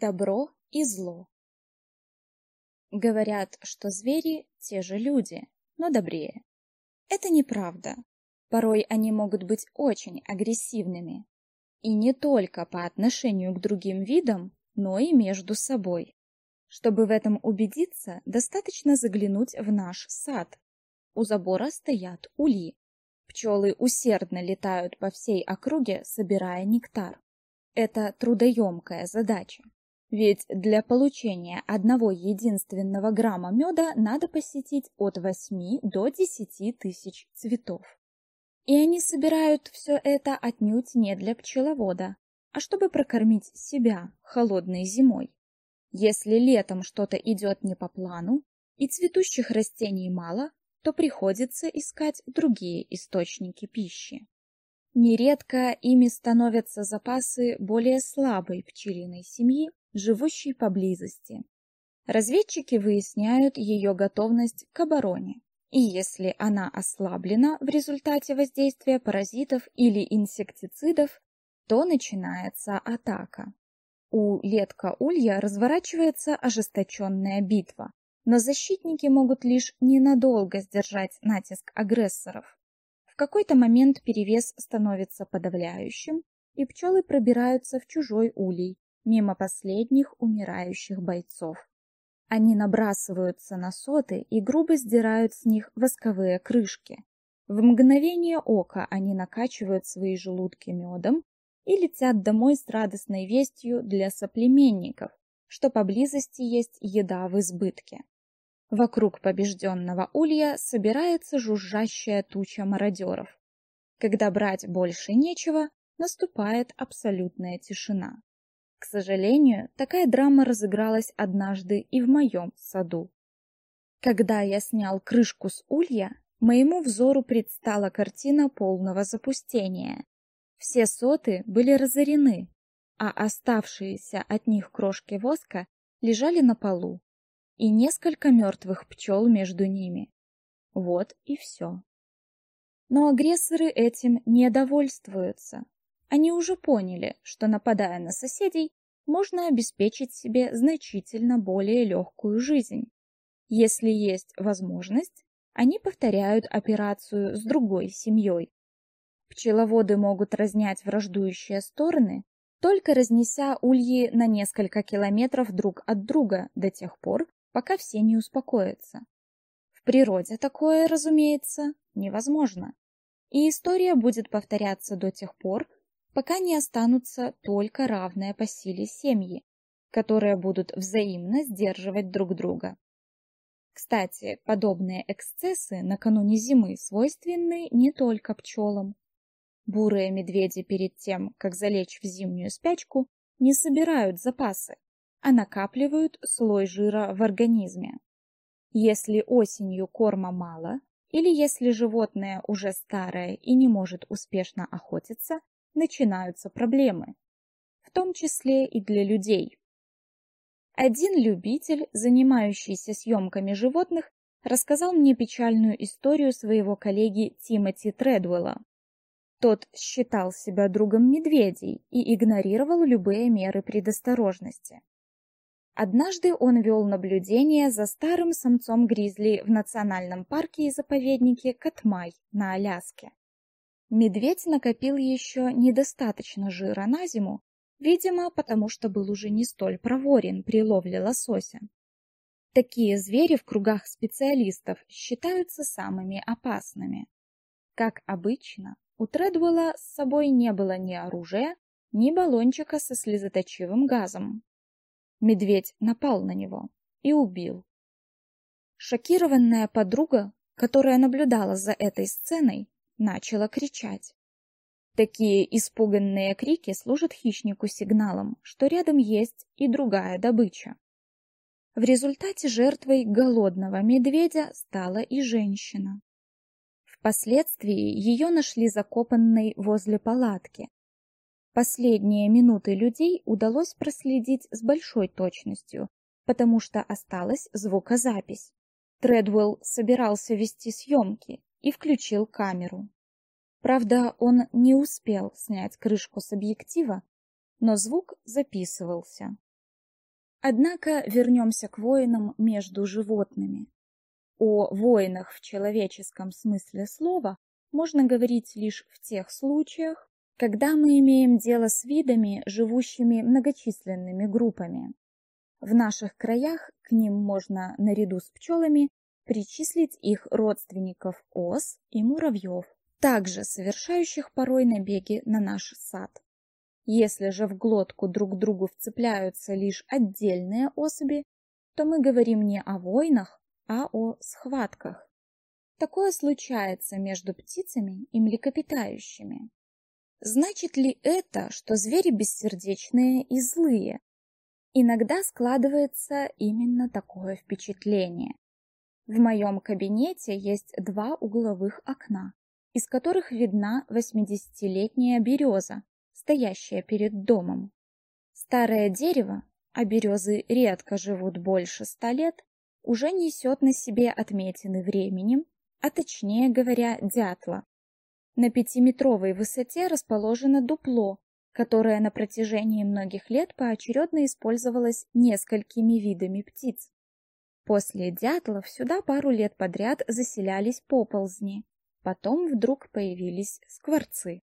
Добро и зло. Говорят, что звери – те же люди, но добрее. Это неправда. Порой они могут быть очень агрессивными. И не только по отношению к другим видам, но и между собой. Чтобы в этом убедиться, достаточно заглянуть в наш сад. У забора стоят ули. Пчелы усердно летают по всей округе, собирая нектар. Это трудоемкая задача. Ведь для получения одного единственного грамма меда надо посетить от 8 до 10 тысяч цветов. И они собирают все это отнюдь не для пчеловода, а чтобы прокормить себя холодной зимой. Если летом что-то идет не по плану и цветущих растений мало, то приходится искать другие источники пищи. Нередко ими становятся запасы более слабой пчелиной семьи, живущей поблизости. Разведчики выясняют ее готовность к обороне. И если она ослаблена в результате воздействия паразитов или инсектицидов, то начинается атака. У летка улья разворачивается ожесточенная битва, но защитники могут лишь ненадолго сдержать натиск агрессоров. Какой-то момент перевес становится подавляющим, и пчелы пробираются в чужой улей, мимо последних умирающих бойцов. Они набрасываются на соты и грубо сдирают с них восковые крышки. В мгновение ока они накачивают свои желудки медом и летят домой с радостной вестью для соплеменников, что поблизости есть еда в избытке. Вокруг побежденного улья собирается жужжащая туча мародеров. Когда брать больше нечего, наступает абсолютная тишина. К сожалению, такая драма разыгралась однажды и в моем саду. Когда я снял крышку с улья, моему взору предстала картина полного запустения. Все соты были разорены, а оставшиеся от них крошки воска лежали на полу, и несколько мертвых пчел между ними. Вот и все. Но агрессоры этим не довольствуются. Они уже поняли, что нападая на соседей, можно обеспечить себе значительно более легкую жизнь. Если есть возможность, они повторяют операцию с другой семьей. Пчеловоды могут разнять враждующие стороны, только разнеся ульи на несколько километров друг от друга до тех пор, пока все не успокоятся. В природе такое, разумеется, невозможно. И история будет повторяться до тех пор, пока не останутся только равные по силе семьи, которые будут взаимно сдерживать друг друга. Кстати, подобные эксцессы накануне зимы свойственны не только пчелам. Бурые медведи перед тем, как залечь в зимнюю спячку, не собирают запасы, а накапливают слой жира в организме. Если осенью корма мало, или если животное уже старое и не может успешно охотиться, начинаются проблемы, в том числе и для людей. Один любитель, занимающийся съемками животных, рассказал мне печальную историю своего коллеги Тимоти Тредуэлла. Тот считал себя другом медведей и игнорировал любые меры предосторожности. Однажды он вел наблюдение за старым самцом гризли в национальном парке и заповеднике Катмай на Аляске. Медведь накопил еще недостаточно жира на зиму, видимо, потому что был уже не столь проворен при ловле лосося. Такие звери в кругах специалистов считаются самыми опасными. Как обычно, у Тредвелла с собой не было ни оружия, ни баллончика со слезоточивым газом. Медведь напал на него и убил. Шокированная подруга, которая наблюдала за этой сценой, начала кричать. Такие испуганные крики служат хищнику сигналом, что рядом есть и другая добыча. В результате жертвой голодного медведя стала и женщина. Впоследствии ее нашли закопанной возле палатки. Последние минуты людей удалось проследить с большой точностью, потому что осталась звукозапись. Тредвелл собирался вести съемки, и включил камеру. Правда, он не успел снять крышку с объектива, но звук записывался. Однако вернемся к войнам между животными. О войнах в человеческом смысле слова можно говорить лишь в тех случаях, когда мы имеем дело с видами, живущими многочисленными группами. В наших краях к ним можно, наряду с пчелами, причислить их родственников ос и муравьев, также совершающих порой набеги на наш сад. Если же в глотку друг другу вцепляются лишь отдельные особи, то мы говорим не о войнах, а о схватках. Такое случается между птицами и млекопитающими. Значит ли это, что звери бессердечные и злые? Иногда складывается именно такое впечатление. В моем кабинете есть два угловых окна, из которых видна 80-летняя береза, стоящая перед домом. Старое дерево, а березы редко живут больше ста лет, уже несет на себе отметины временем, а точнее говоря, дятла. На пятиметровой высоте расположено дупло, которое на протяжении многих лет поочередно использовалось несколькими видами птиц. После дятлов сюда пару лет подряд заселялись поползни, потом вдруг появились скворцы.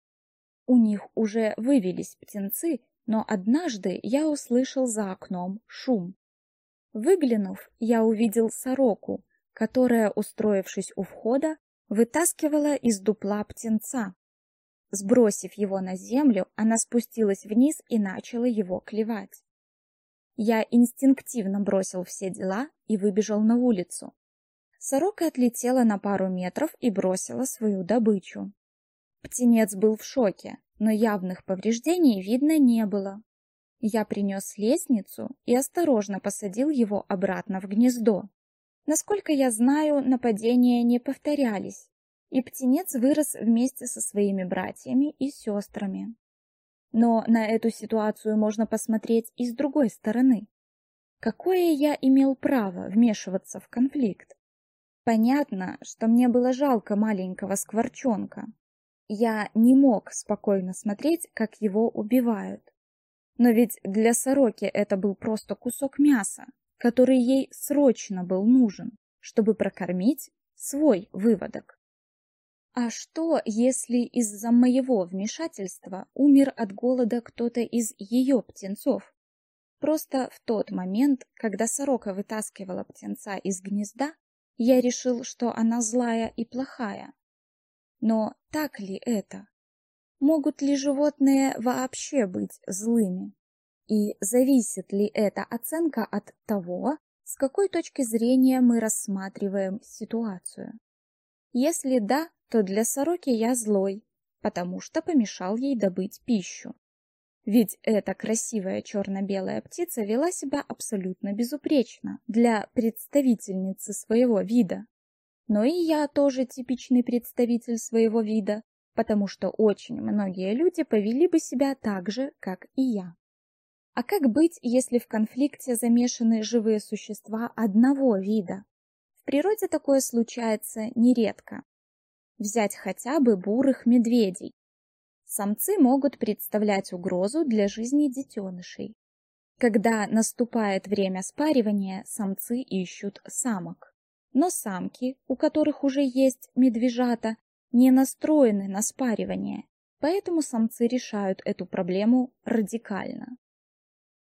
У них уже вывелись птенцы, но однажды я услышал за окном шум. Выглянув, я увидел сороку, которая, устроившись у входа, вытаскивала из дупла птенца. Сбросив его на землю, она спустилась вниз и начала его клевать. Я инстинктивно бросил все дела и выбежал на улицу. Сорока отлетела на пару метров и бросила свою добычу. Птенец был в шоке, но явных повреждений видно не было. Я принес лестницу и осторожно посадил его обратно в гнездо. Насколько я знаю, нападения не повторялись, и птенец вырос вместе со своими братьями и сестрами. Но на эту ситуацию можно посмотреть и с другой стороны. Какое я имел право вмешиваться в конфликт? Понятно, что мне было жалко маленького скворчонка. Я не мог спокойно смотреть, как его убивают. Но ведь для сороки это был просто кусок мяса, который ей срочно был нужен, чтобы прокормить свой выводок. А что, если из-за моего вмешательства умер от голода кто-то из ее птенцов? Просто в тот момент, когда сорока вытаскивала птенца из гнезда, я решил, что она злая и плохая. Но так ли это? Могут ли животные вообще быть злыми? И зависит ли эта оценка от того, с какой точки зрения мы рассматриваем ситуацию? Если да, то для сороки я злой, потому что помешал ей добыть пищу. Ведь эта красивая черно-белая птица вела себя абсолютно безупречно для представительницы своего вида. Но и я тоже типичный представитель своего вида, потому что очень многие люди повели бы себя так же, как и я. А как быть, если в конфликте замешаны живые существа одного вида? В природе такое случается нередко. Взять хотя бы бурых медведей. Самцы могут представлять угрозу для жизни детенышей. Когда наступает время спаривания, самцы ищут самок. Но самки, у которых уже есть медвежата, не настроены на спаривание, поэтому самцы решают эту проблему радикально.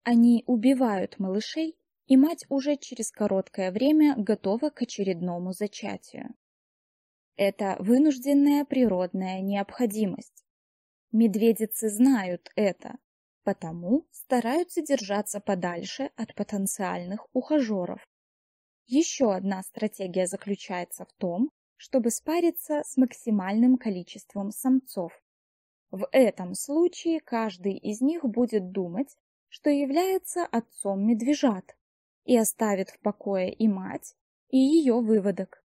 Они убивают малышей, и мать уже через короткое время готова к очередному зачатию. Это вынужденная природная необходимость. Медведицы знают это, потому стараются держаться подальше от потенциальных ухажеров. Еще одна стратегия заключается в том, чтобы спариться с максимальным количеством самцов. В этом случае каждый из них будет думать, что является отцом медвежат и оставит в покое и мать, и ее выводок.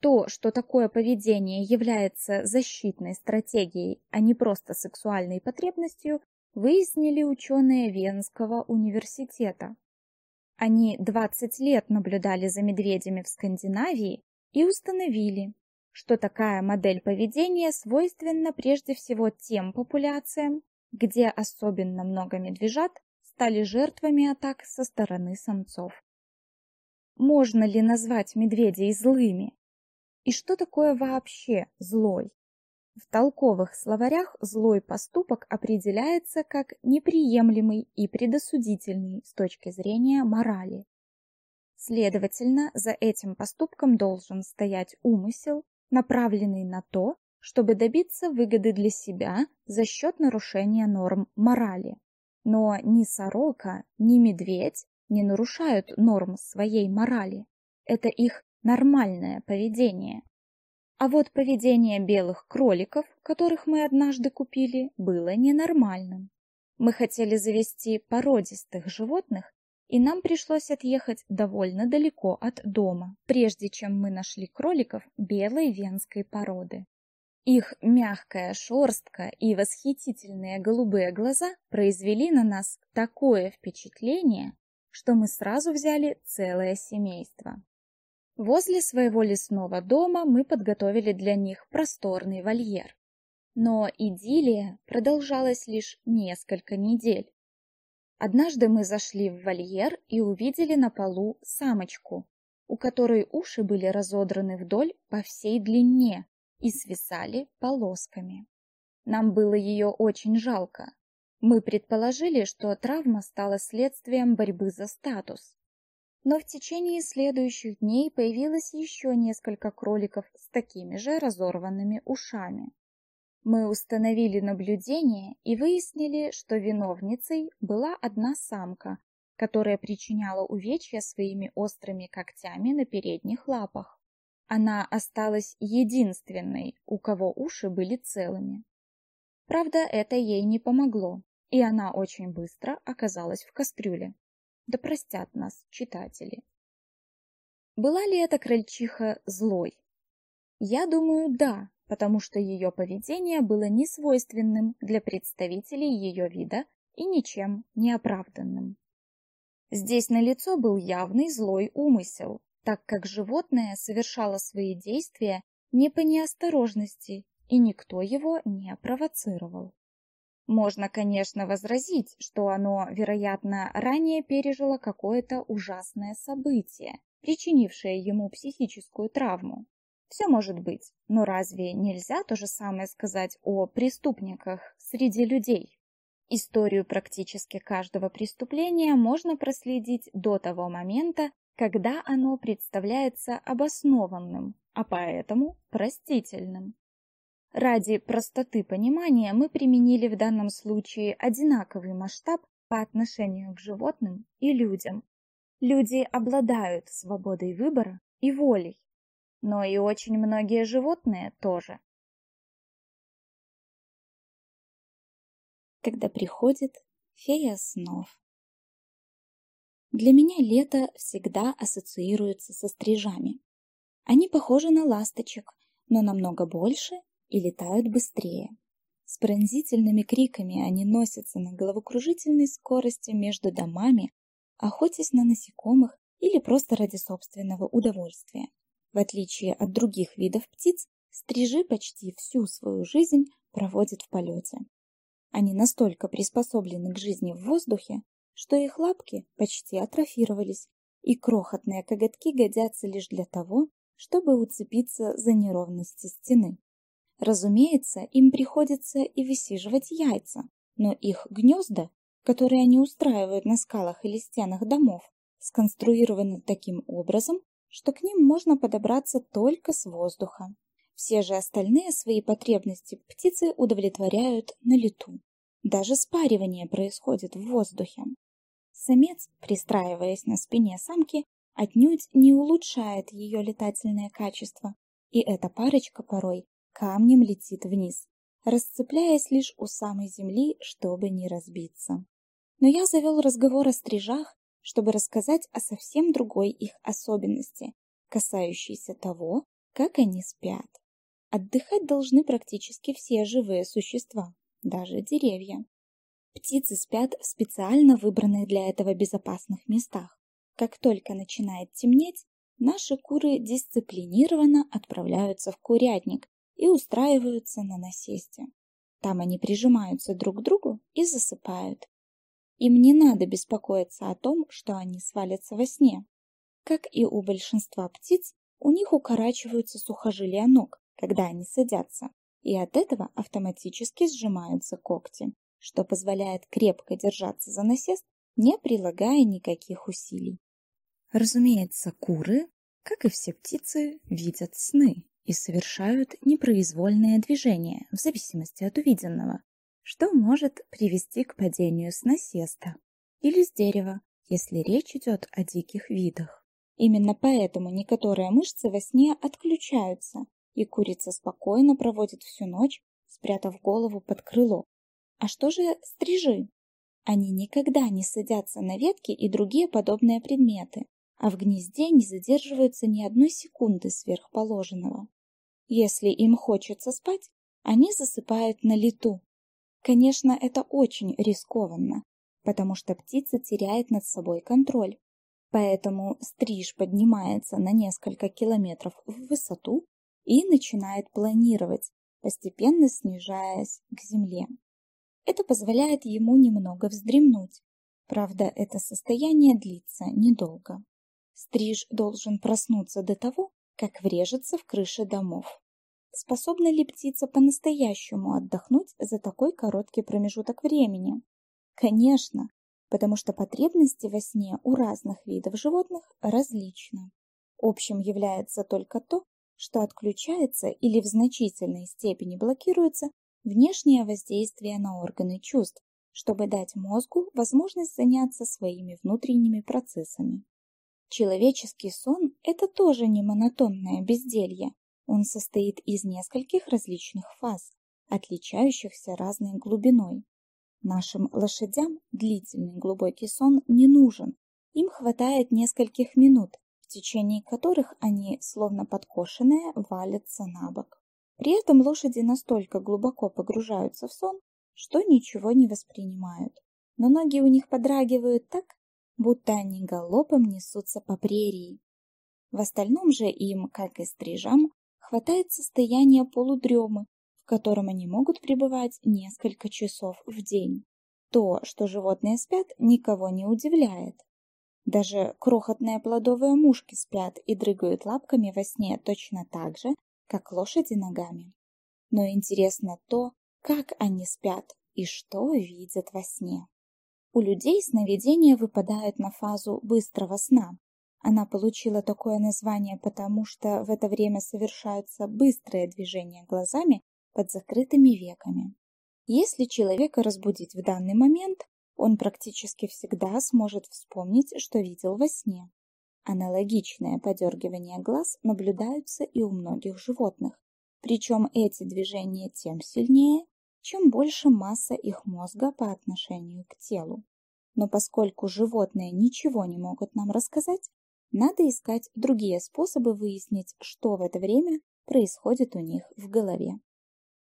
То, что такое поведение является защитной стратегией, а не просто сексуальной потребностью, выяснили ученые Венского университета. Они 20 лет наблюдали за медведями в Скандинавии и установили, что такая модель поведения свойственна прежде всего тем популяциям, где особенно много медвежат стали жертвами атак со стороны самцов. Можно ли назвать медведей злыми? И что такое вообще злой? В толковых словарях злой поступок определяется как неприемлемый и предосудительный с точки зрения морали. Следовательно, за этим поступком должен стоять умысел, направленный на то, чтобы добиться выгоды для себя за счет нарушения норм морали. Но ни сорока, ни медведь не нарушают норм своей морали. Это их нормальное поведение. А вот поведение белых кроликов, которых мы однажды купили, было ненормальным. Мы хотели завести породистых животных, и нам пришлось отъехать довольно далеко от дома, прежде чем мы нашли кроликов белой венской породы. Их мягкая шерстка и восхитительные голубые глаза произвели на нас такое впечатление, что мы сразу взяли целое семейство. Возле своего лесного дома мы подготовили для них просторный вольер. Но идиллия продолжалась лишь несколько недель. Однажды мы зашли в вольер и увидели на полу самочку, у которой уши были разодраны вдоль по всей длине и свисали полосками. Нам было ее очень жалко. Мы предположили, что травма стала следствием борьбы за статус. Но в течение следующих дней появилось еще несколько кроликов с такими же разорванными ушами. Мы установили наблюдение и выяснили, что виновницей была одна самка, которая причиняла увечья своими острыми когтями на передних лапах. Она осталась единственной, у кого уши были целыми. Правда, это ей не помогло, и она очень быстро оказалась в кастрюле. Да простят нас читатели. Была ли эта крольчиха злой? Я думаю, да, потому что ее поведение было несвойственным для представителей ее вида и ничем не оправданным. Здесь налицо был явный злой умысел, так как животное совершало свои действия не по неосторожности, и никто его не провоцировал. Можно, конечно, возразить, что оно, вероятно, ранее пережило какое-то ужасное событие, причинившее ему психическую травму. Все может быть, но разве нельзя то же самое сказать о преступниках среди людей? Историю практически каждого преступления можно проследить до того момента, когда оно представляется обоснованным, а поэтому простительным. Ради простоты понимания мы применили в данном случае одинаковый масштаб по отношению к животным и людям. Люди обладают свободой выбора и волей, но и очень многие животные тоже. Когда приходит фея снов. Для меня лето всегда ассоциируется со стрижами. Они похожи на ласточек, но намного больше и летают быстрее. С пронзительными криками они носятся на головокружительной скорости между домами, охотясь на насекомых или просто ради собственного удовольствия. В отличие от других видов птиц, стрижи почти всю свою жизнь проводят в полете. Они настолько приспособлены к жизни в воздухе, что их лапки почти атрофировались, и крохотные коготки годятся лишь для того, чтобы уцепиться за неровности стены. Разумеется, им приходится и высиживать яйца, но их гнезда, которые они устраивают на скалах или стенах домов, сконструированы таким образом, что к ним можно подобраться только с воздуха. Все же остальные свои потребности птицы удовлетворяют на лету. Даже спаривание происходит в воздухе. Самец, пристраиваясь на спине самки, отнюдь не улучшает ее летательное качество, и эта парочка порой камнем летит вниз, расцепляясь лишь у самой земли, чтобы не разбиться. Но я завел разговор о стрижах, чтобы рассказать о совсем другой их особенности, касающейся того, как они спят. Отдыхать должны практически все живые существа, даже деревья. Птицы спят в специально выбранных для этого безопасных местах. Как только начинает темнеть, наши куры дисциплинированно отправляются в курятник, и устраиваются на насесте. Там они прижимаются друг к другу и засыпают. Им не надо беспокоиться о том, что они свалятся во сне. Как и у большинства птиц, у них укорачиваются сухожилия ног, когда они садятся, и от этого автоматически сжимаются когти, что позволяет крепко держаться за насест, не прилагая никаких усилий. Разумеется, куры, как и все птицы, видят сны и совершают непроизвольные движения в зависимости от увиденного, что может привести к падению с насеста или с дерева, если речь идет о диких видах. Именно поэтому некоторые мышцы во сне отключаются, и курица спокойно проводит всю ночь, спрятав голову под крыло. А что же стрижи? Они никогда не садятся на ветки и другие подобные предметы, а в гнезде не задерживаются ни одной секунды сверхположенного. Если им хочется спать, они засыпают на лету. Конечно, это очень рискованно, потому что птица теряет над собой контроль. Поэтому стриж поднимается на несколько километров в высоту и начинает планировать, постепенно снижаясь к земле. Это позволяет ему немного вздремнуть. Правда, это состояние длится недолго. Стриж должен проснуться до того, как врежется в крыши домов. Способна ли птица по-настоящему отдохнуть за такой короткий промежуток времени? Конечно, потому что потребности во сне у разных видов животных различны. Общим является только то, что отключается или в значительной степени блокируется внешнее воздействие на органы чувств, чтобы дать мозгу возможность заняться своими внутренними процессами. Человеческий сон – это тоже не монотонное безделье. Он состоит из нескольких различных фаз, отличающихся разной глубиной. Нашим лошадям длительный глубокий сон не нужен. Им хватает нескольких минут, в течение которых они, словно подкошенные, валятся на бок. При этом лошади настолько глубоко погружаются в сон, что ничего не воспринимают. Но ноги у них подрагивают так, будто они галопом несутся по прерии. В остальном же им, как и стрижам, хватает состояния полудремы, в котором они могут пребывать несколько часов в день. То, что животные спят, никого не удивляет. Даже крохотные плодовые мушки спят и дрыгают лапками во сне точно так же, как лошади ногами. Но интересно то, как они спят и что видят во сне. У людей сновидения выпадают на фазу быстрого сна. Она получила такое название потому, что в это время совершаются быстрые движения глазами под закрытыми веками. Если человека разбудить в данный момент, он практически всегда сможет вспомнить, что видел во сне. Аналогичное подергивание глаз наблюдаются и у многих животных, причем эти движения тем сильнее, чем больше масса их мозга по отношению к телу. Но поскольку животные ничего не могут нам рассказать, надо искать другие способы выяснить, что в это время происходит у них в голове.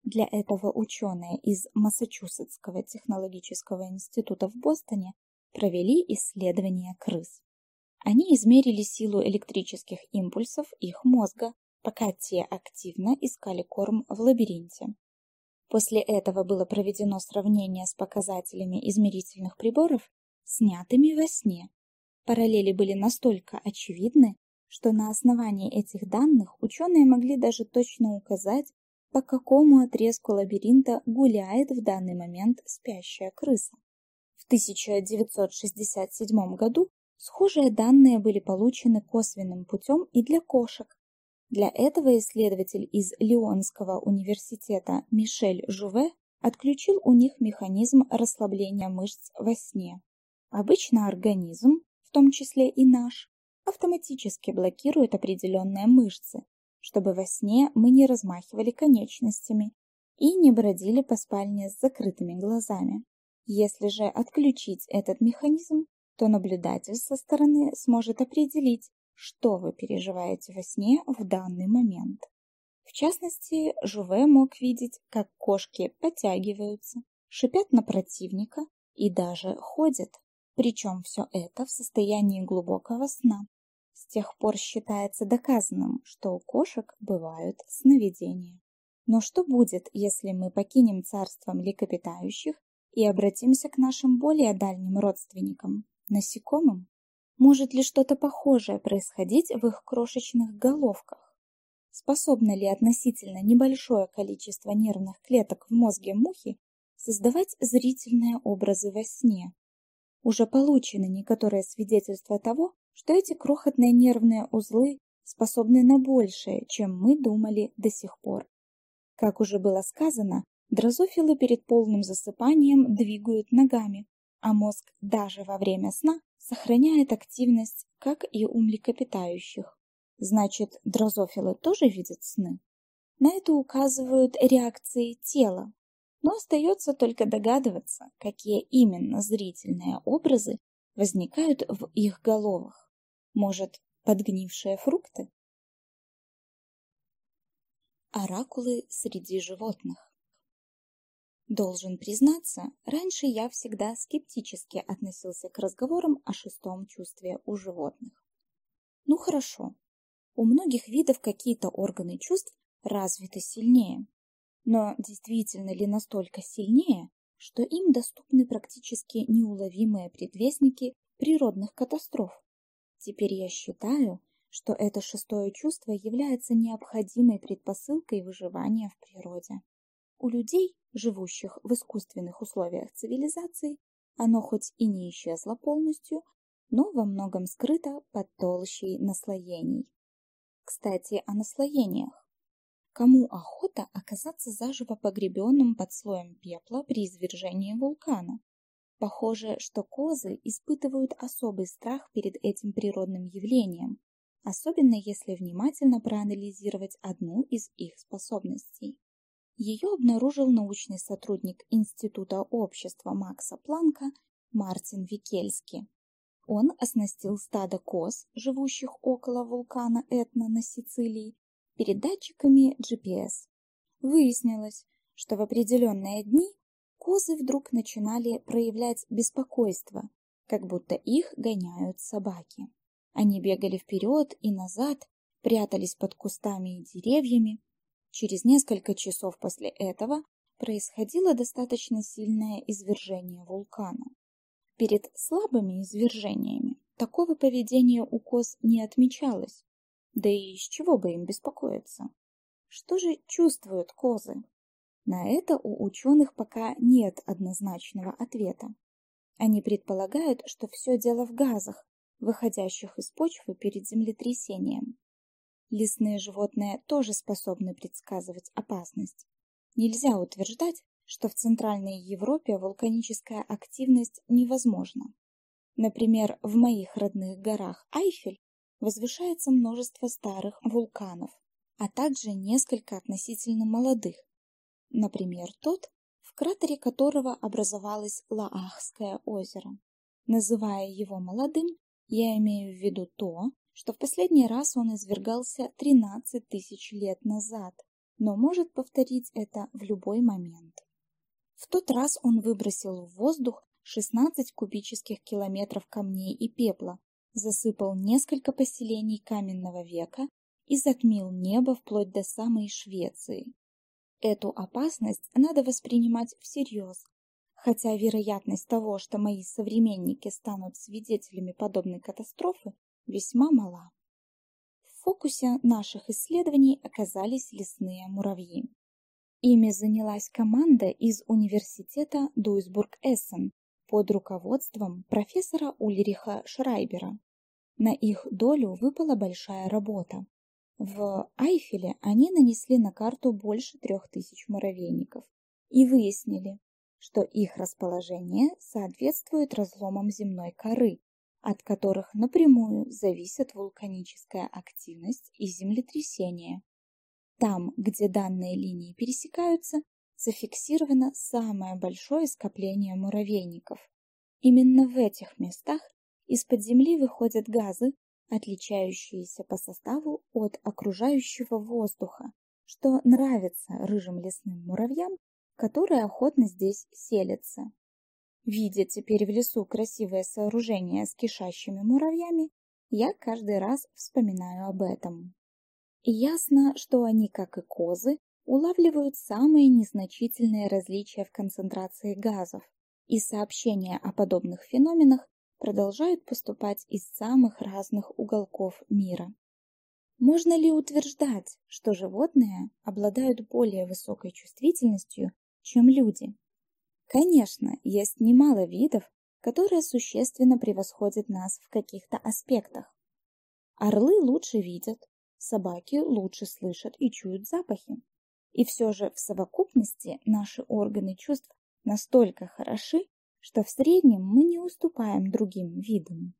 Для этого ученые из Массачусетского технологического института в Бостоне провели исследование крыс. Они измерили силу электрических импульсов их мозга, пока те активно искали корм в лабиринте. После этого было проведено сравнение с показателями измерительных приборов, снятыми во сне. Параллели были настолько очевидны, что на основании этих данных ученые могли даже точно указать, по какому отрезку лабиринта гуляет в данный момент спящая крыса. В 1967 году схожие данные были получены косвенным путем и для кошек, для этого исследователь из Лионского университета Мишель Жуве отключил у них механизм расслабления мышц во сне. Обычно организм, в том числе и наш, автоматически блокирует определенные мышцы, чтобы во сне мы не размахивали конечностями и не бродили по спальне с закрытыми глазами. Если же отключить этот механизм, то наблюдатель со стороны сможет определить, что вы переживаете во сне в данный момент. В частности, Жуве мог видеть, как кошки подтягиваются, шипят на противника и даже ходят. Причем все это в состоянии глубокого сна. С тех пор считается доказанным, что у кошек бывают сновидения. Но что будет, если мы покинем царство млекопитающих и обратимся к нашим более дальним родственникам – насекомым. Может ли что-то похожее происходить в их крошечных головках? Способно ли относительно небольшое количество нервных клеток в мозге мухи создавать зрительные образы во сне? Уже получены некоторые свидетельства того, что эти крохотные нервные узлы способны на большее, чем мы думали до сих пор. Как уже было сказано, дрозофилы перед полным засыпанием двигают ногами, а мозг даже во время сна сохраняет активность, как и у млекопитающих. Значит, дрозофилы тоже видят сны? На это указывают реакции тела, но остается только догадываться, какие именно зрительные образы возникают в их головах. Может, подгнившие фрукты? Оракулы среди животных Должен признаться, раньше я всегда скептически относился к разговорам о шестом чувстве у животных. Ну хорошо, у многих видов какие-то органы чувств развиты сильнее. Но действительно ли настолько сильнее, что им доступны практически неуловимые предвестники природных катастроф? Теперь я считаю, что это шестое чувство является необходимой предпосылкой выживания в природе. У людей, живущих в искусственных условиях цивилизации, оно хоть и не исчезло полностью, но во многом скрыто под толщей наслоений. Кстати, о наслоениях. Кому охота оказаться заживо погребенным под слоем пепла при извержении вулкана? Похоже, что козы испытывают особый страх перед этим природным явлением, особенно если внимательно проанализировать одну из их способностей. Ее обнаружил научный сотрудник Института общества Макса Планка Мартин Викельски. Он оснастил стадо коз, живущих около вулкана Этна на Сицилии, передатчиками GPS. Выяснилось, что в определенные дни козы вдруг начинали проявлять беспокойство, как будто их гоняют собаки. Они бегали вперед и назад, прятались под кустами и деревьями, Через несколько часов после этого происходило достаточно сильное извержение вулкана. Перед слабыми извержениями такого поведения у коз не отмечалось, да и из чего бы им беспокоиться? Что же чувствуют козы? На это у ученых пока нет однозначного ответа. Они предполагают, что все дело в газах, выходящих из почвы перед землетрясением. Лесные животные тоже способны предсказывать опасность. Нельзя утверждать, что в Центральной Европе вулканическая активность невозможна. Например, в моих родных горах Айфель возвышается множество старых вулканов, а также несколько относительно молодых. Например, тот, в кратере которого образовалось Лаахское озеро. Называя его молодым, я имею в виду то, что в последний раз он извергался 13 тысяч лет назад, но может повторить это в любой момент. В тот раз он выбросил в воздух 16 кубических километров камней и пепла, засыпал несколько поселений каменного века и затмил небо вплоть до самой Швеции. Эту опасность надо воспринимать всерьез, хотя вероятность того, что мои современники станут свидетелями подобной катастрофы, весьма мала. В фокусе наших исследований оказались лесные муравьи. Ими занялась команда из университета Дуйсбург-Эссен под руководством профессора Ульриха Шрайбера. На их долю выпала большая работа. В Айфеле они нанесли на карту больше трех тысяч муравейников и выяснили, что их расположение соответствует разломам земной коры, от которых напрямую зависят вулканическая активность и землетрясения. Там, где данные линии пересекаются, зафиксировано самое большое скопление муравейников. Именно в этих местах из-под земли выходят газы, отличающиеся по составу от окружающего воздуха, что нравится рыжим лесным муравьям, которые охотно здесь селятся. Видя теперь в лесу красивое сооружение с кишащими муравьями, я каждый раз вспоминаю об этом. Ясно, что они, как и козы, улавливают самые незначительные различия в концентрации газов, и сообщения о подобных феноменах продолжают поступать из самых разных уголков мира. Можно ли утверждать, что животные обладают более высокой чувствительностью, чем люди? Конечно, есть немало видов, которые существенно превосходят нас в каких-то аспектах. Орлы лучше видят, собаки лучше слышат и чуют запахи. И все же в совокупности наши органы чувств настолько хороши, что в среднем мы не уступаем другим видам.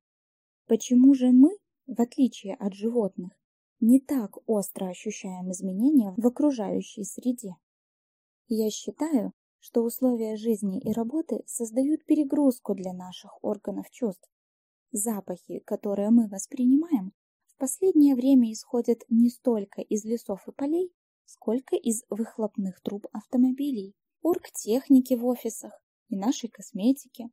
Почему же мы, в отличие от животных, не так остро ощущаем изменения в окружающей среде? Я считаю, что условия жизни и работы создают перегрузку для наших органов чувств. Запахи, которые мы воспринимаем, в последнее время исходят не столько из лесов и полей, сколько из выхлопных труб автомобилей, оргтехники в офисах, и нашей косметики.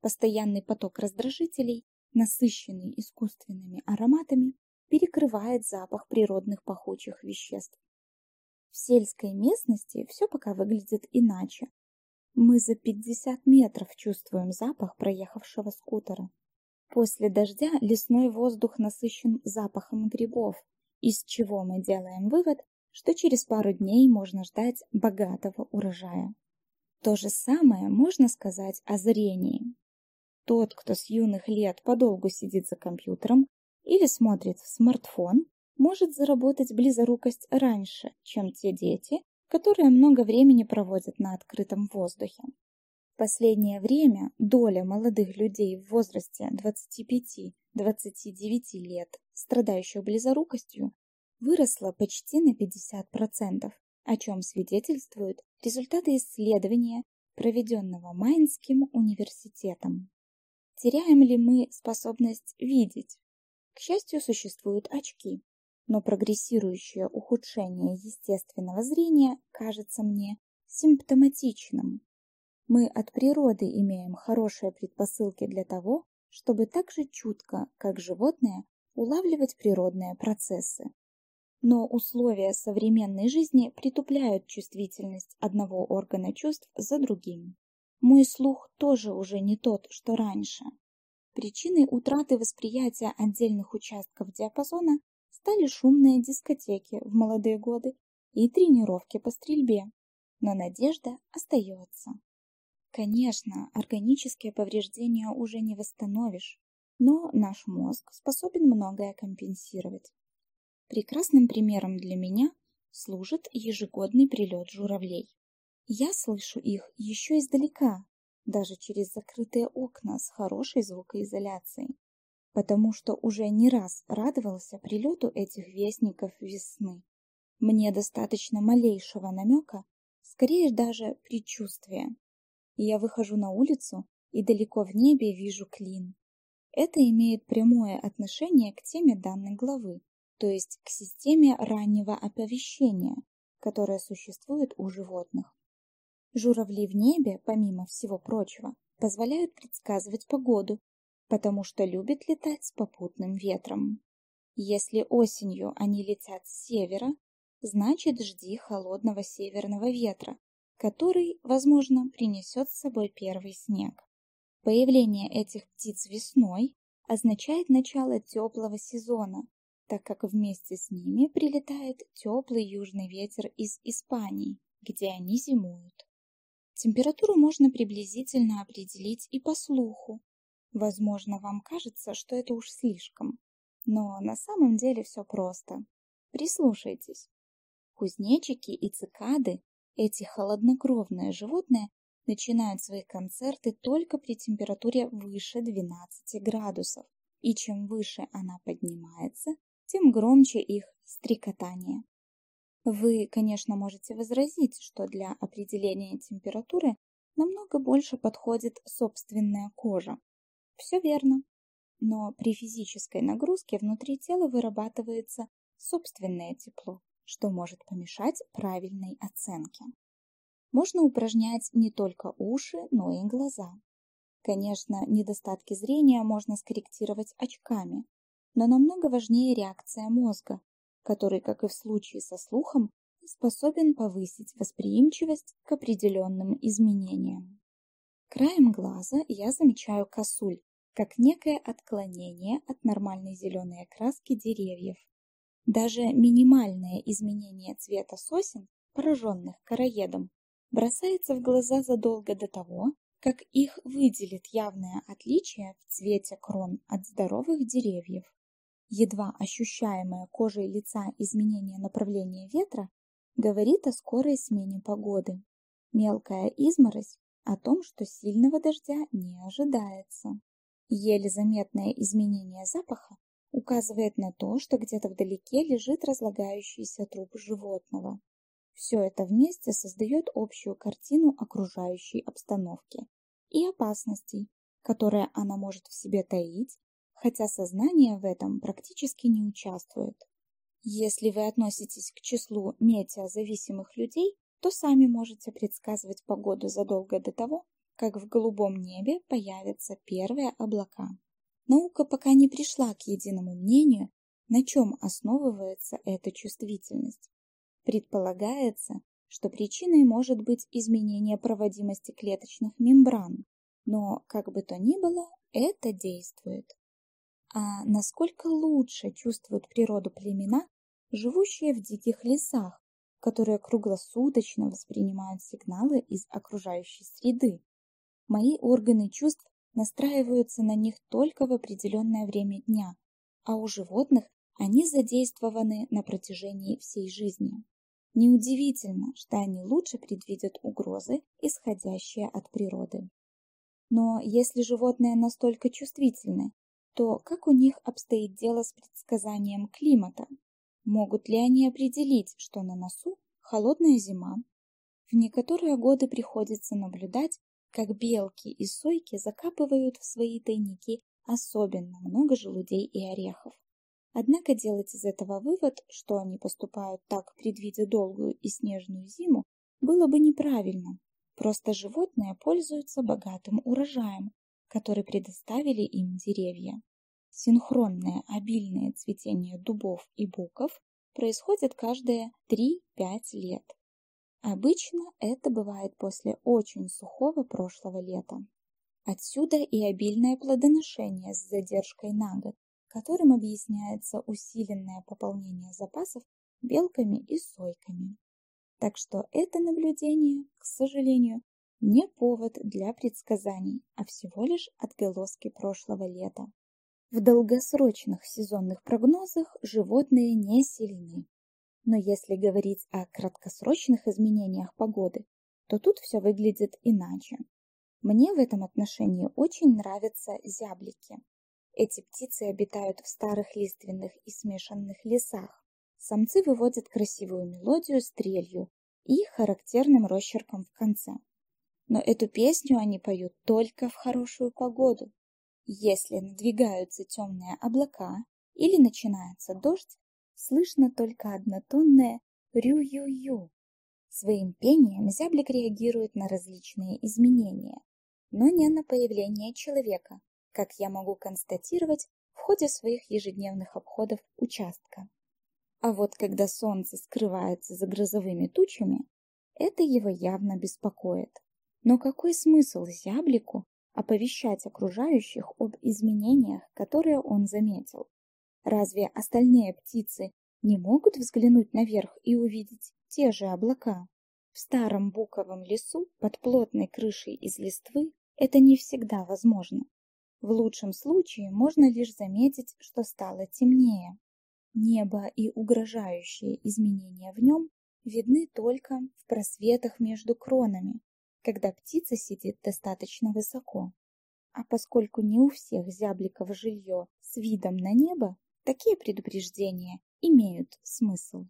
Постоянный поток раздражителей, насыщенный искусственными ароматами, перекрывает запах природных пахучих веществ. В сельской местности все пока выглядит иначе. Мы за 50 метров чувствуем запах проехавшего скутера. После дождя лесной воздух насыщен запахом грибов, из чего мы делаем вывод, что через пару дней можно ждать богатого урожая. То же самое можно сказать о зрении. Тот, кто с юных лет подолгу сидит за компьютером или смотрит в смартфон, может заработать близорукость раньше, чем те дети, которые много времени проводят на открытом воздухе. В последнее время доля молодых людей в возрасте 25-29 лет, страдающих близорукостью, выросла почти на 50% о чем свидетельствуют результаты исследования, проведенного Майнским университетом. Теряем ли мы способность видеть? К счастью, существуют очки, но прогрессирующее ухудшение естественного зрения кажется мне симптоматичным. Мы от природы имеем хорошие предпосылки для того, чтобы так же чутко, как животные, улавливать природные процессы. Но условия современной жизни притупляют чувствительность одного органа чувств за другим. Мой слух тоже уже не тот, что раньше. Причиной утраты восприятия отдельных участков диапазона стали шумные дискотеки в молодые годы и тренировки по стрельбе. Но надежда остается. Конечно, органические повреждения уже не восстановишь, но наш мозг способен многое компенсировать. Прекрасным примером для меня служит ежегодный прилет журавлей. Я слышу их еще издалека, даже через закрытые окна с хорошей звукоизоляцией, потому что уже не раз радовался прилету этих вестников весны. Мне достаточно малейшего намека, скорее даже предчувствия. Я выхожу на улицу и далеко в небе вижу клин. Это имеет прямое отношение к теме данной главы, то есть к системе раннего оповещения, которая существует у животных. Журавли в небе, помимо всего прочего, позволяют предсказывать погоду, потому что любят летать с попутным ветром. Если осенью они летят с севера, значит жди холодного северного ветра, который, возможно, принесет с собой первый снег. Появление этих птиц весной означает начало теплого сезона, так как вместе с ними прилетает теплый южный ветер из Испании, где они зимуют. Температуру можно приблизительно определить и по слуху. Возможно, вам кажется, что это уж слишком, но на самом деле все просто. Прислушайтесь. Кузнечики и цикады, эти холоднокровные животные, начинают свои концерты только при температуре выше 12 градусов, и чем выше она поднимается, тем громче их стрекотание. Вы, конечно, можете возразить, что для определения температуры намного больше подходит собственная кожа. Все верно. Но при физической нагрузке внутри тела вырабатывается собственное тепло, что может помешать правильной оценке. Можно упражнять не только уши, но и глаза. Конечно, недостатки зрения можно скорректировать очками, но намного важнее реакция мозга, который, как и в случае со слухом, способен повысить восприимчивость к определенным изменениям. Краем глаза я замечаю косуль, как некое отклонение от нормальной зеленой окраски деревьев. Даже минимальное изменение цвета сосен, пораженных короедом, бросается в глаза задолго до того, как их выделит явное отличие в цвете крон от здоровых деревьев. Едва ощущаемое кожей лица изменение направления ветра говорит о скорой смене погоды. Мелкая изморозь о том, что сильного дождя не ожидается. Еле заметное изменение запаха указывает на то, что где-то вдалеке лежит разлагающийся труп животного. Все это вместе создает общую картину окружающей обстановки и опасностей, которые она может в себе таить, хотя сознание в этом практически не участвует. Если вы относитесь к числу метеозависимых людей, то сами можете предсказывать погоду задолго до того, как в голубом небе появятся первые облака. Наука пока не пришла к единому мнению, на чем основывается эта чувствительность. Предполагается, что причиной может быть изменение проводимости клеточных мембран, но, как бы то ни было, это действует. А насколько лучше чувствуют природу племена, живущие в диких лесах, которые круглосуточно воспринимают сигналы из окружающей среды. Мои органы чувств настраиваются на них только в определенное время дня, а у животных они задействованы на протяжении всей жизни. Неудивительно, что они лучше предвидят угрозы, исходящие от природы. Но если животные настолько чувствительны, то как у них обстоит дело с предсказанием климата? Могут ли они определить, что на носу холодная зима? В некоторые годы приходится наблюдать, как белки и сойки закапывают в свои тайники особенно много желудей и орехов. Однако делать из этого вывод, что они поступают так, предвидя долгую и снежную зиму, было бы неправильно. Просто животные пользуются богатым урожаем, который предоставили им деревья. Синхронное обильное цветение дубов и буков происходит каждые 3-5 лет. Обычно это бывает после очень сухого прошлого лета. Отсюда и обильное плодоношение с задержкой на год, которым объясняется усиленное пополнение запасов белками и сойками. Так что это наблюдение, к сожалению, не повод для предсказаний, а всего лишь отголоски прошлого лета. В долгосрочных сезонных прогнозах животные не сильны. Но если говорить о краткосрочных изменениях погоды, то тут все выглядит иначе. Мне в этом отношении очень нравятся зяблики. Эти птицы обитают в старых лиственных и смешанных лесах. Самцы выводят красивую мелодию с трелью и характерным росчерком в конце. Но эту песню они поют только в хорошую погоду. Если надвигаются темные облака или начинается дождь, слышно только однотонное «рю-ю-ю». Своим пением зяблик реагирует на различные изменения, но не на появление человека, как я могу констатировать в ходе своих ежедневных обходов участка. А вот когда солнце скрывается за грозовыми тучами, это его явно беспокоит. Но какой смысл зяблику оповещать окружающих об изменениях, которые он заметил? Разве остальные птицы не могут взглянуть наверх и увидеть те же облака? В старом буковом лесу под плотной крышей из листвы это не всегда возможно. В лучшем случае можно лишь заметить, что стало темнее. Небо и угрожающие изменения в нем видны только в просветах между кронами, когда птица сидит достаточно высоко. А поскольку не у всех зябликов жилье с видом на небо, такие предупреждения имеют смысл.